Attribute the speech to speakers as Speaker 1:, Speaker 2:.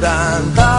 Speaker 1: tanta